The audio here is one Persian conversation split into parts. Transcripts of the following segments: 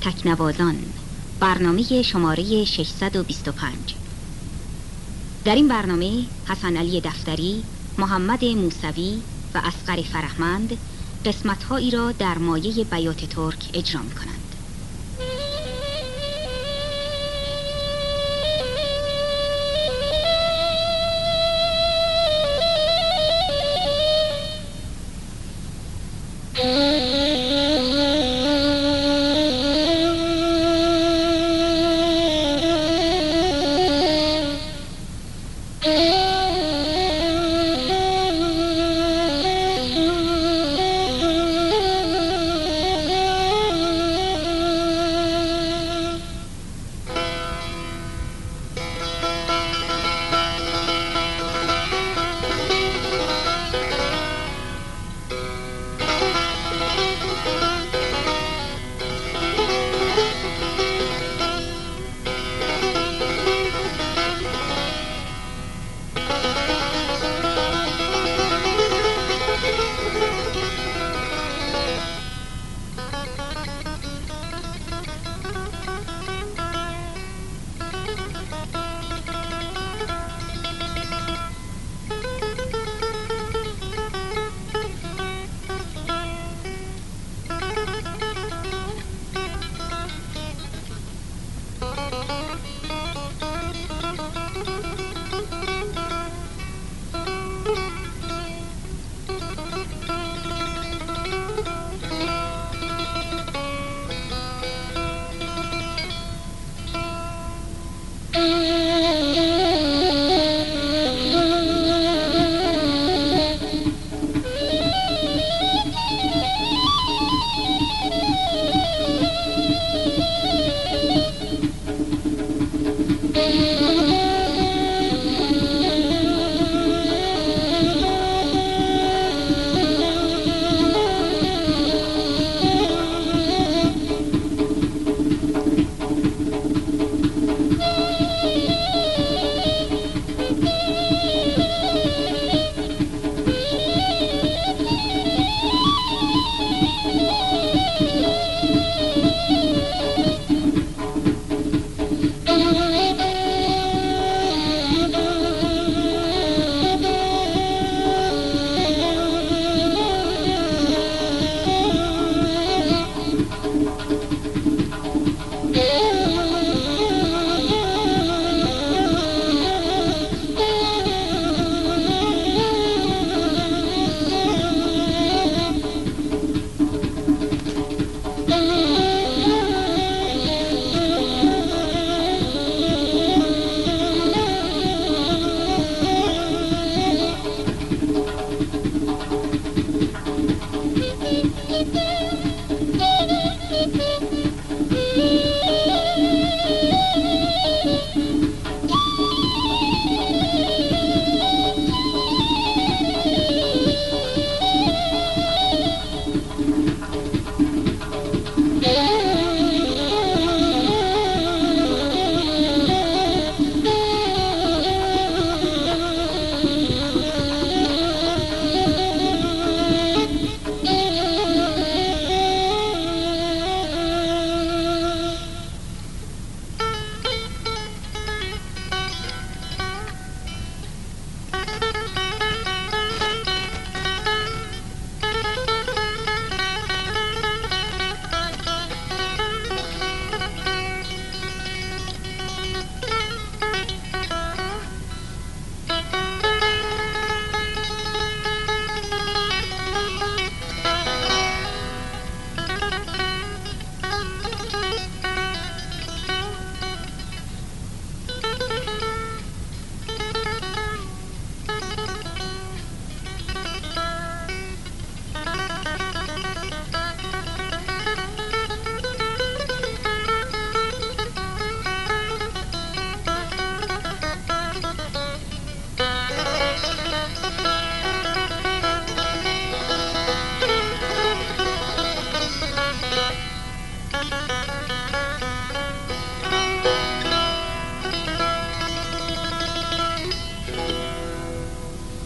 تکنوازان برنامه شماره 625 در این برنامه حسن علی دفتری، محمد موسوی و اسقر فرهمند قسمتهایی را در مایه بیات ترک اجرا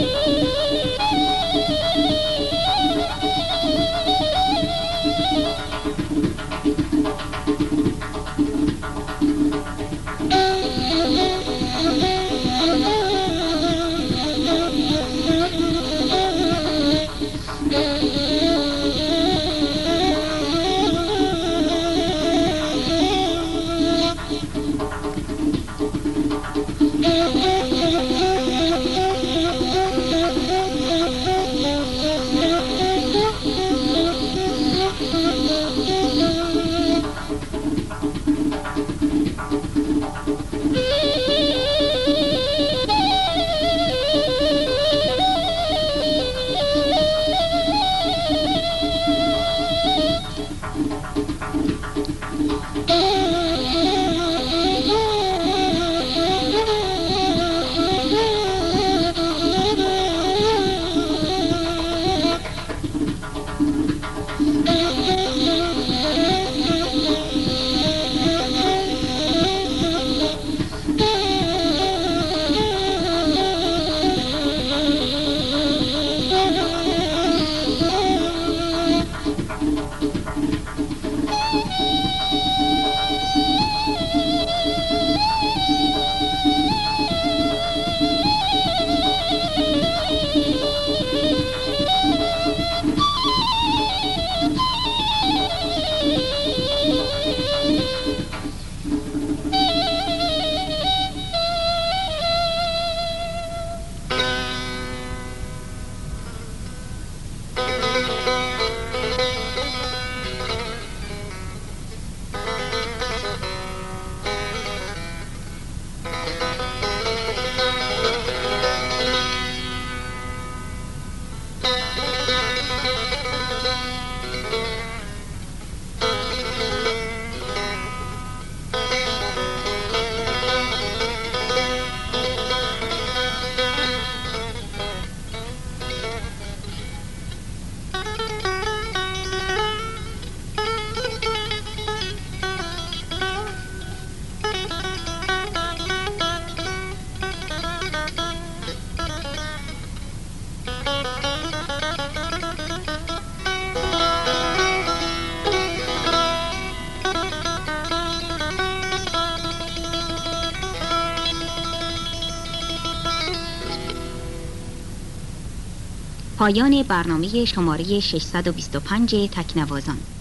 Thank you. Thank you. پایان برنامه شماره 625 تکنوازان.